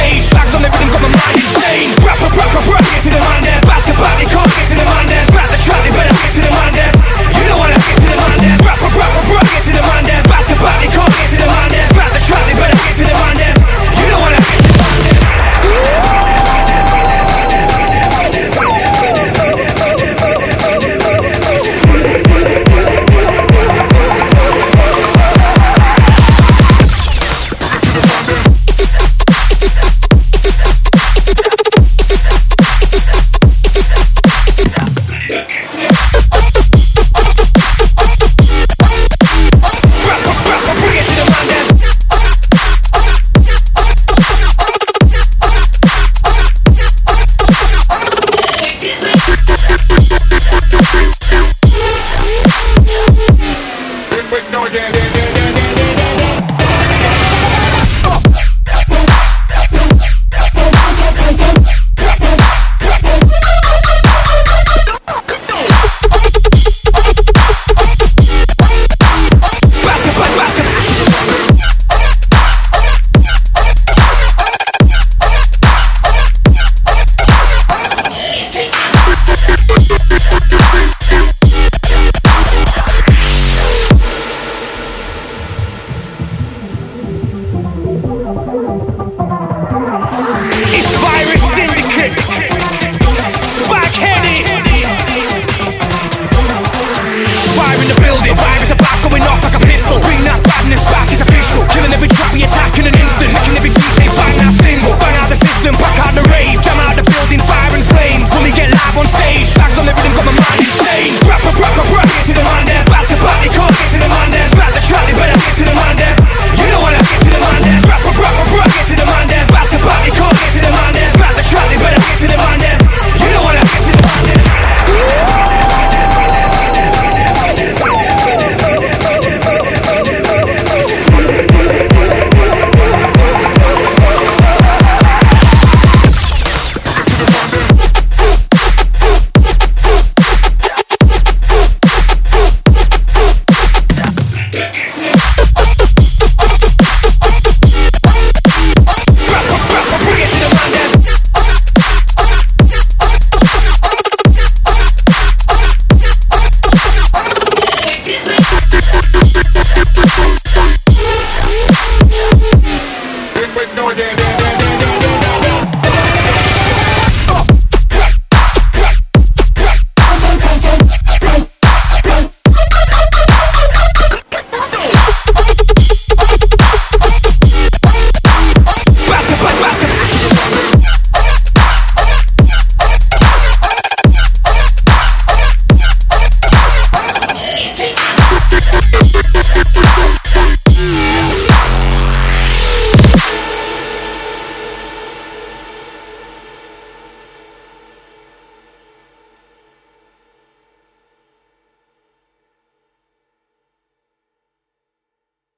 stage again.